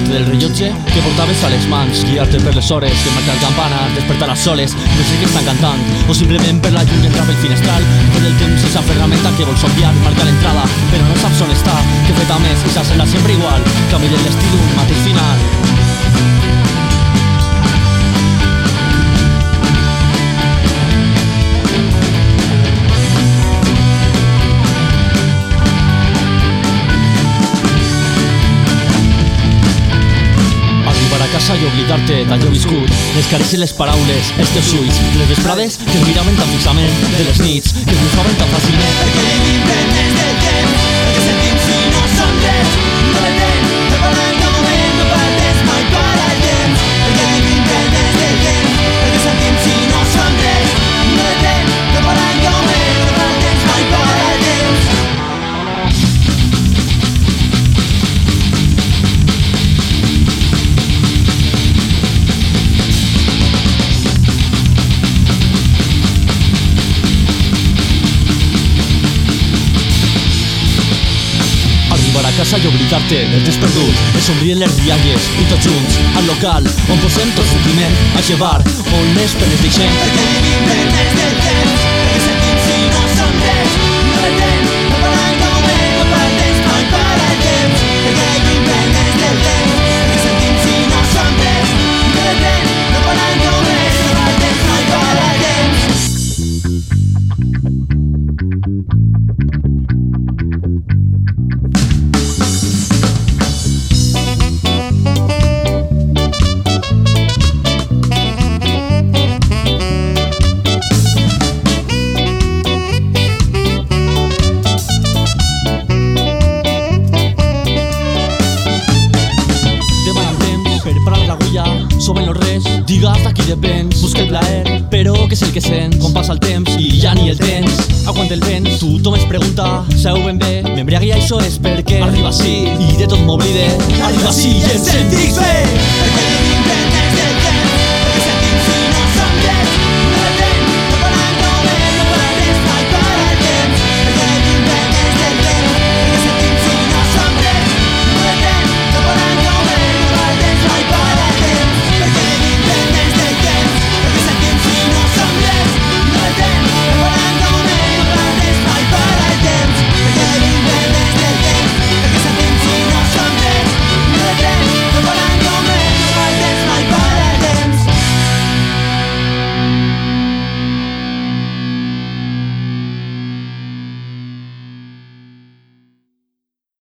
rellotge que portaves a les mans, guiar-te per les hores, que marcar campanes, despertar a soles, no sé què estan cantant, o simplement per la llum entrar pel finestral, per el temps és la ferramenta que vols obviar, marcar l'entrada, però no saps on està, que feta més i s'assembla sempre igual, camí del destí d'un mateix final. Arribar a casa i oblidar-te d'allò viscut. Les cares i les paraules, els teus ulls Les vesprades que et miraven tan fixament De les nits que bufaven tan fàcilment. Perquè vivim pendents del temps, casa i oblidar-te del temps perdut Es somrien les rialles. I tots junts al local on posem tot sentiment a llevar on les penes deixem. Perquè vivim d'aquí depens Busca el plaer, però què és el que sents Quan passa el temps i ja ni el tens. Aguanta el vent, tothom es pregunta. Seu ben bé, m'embriagui això és perquè. Arriba així i de tot m'oblide. Arriba així i ens sentim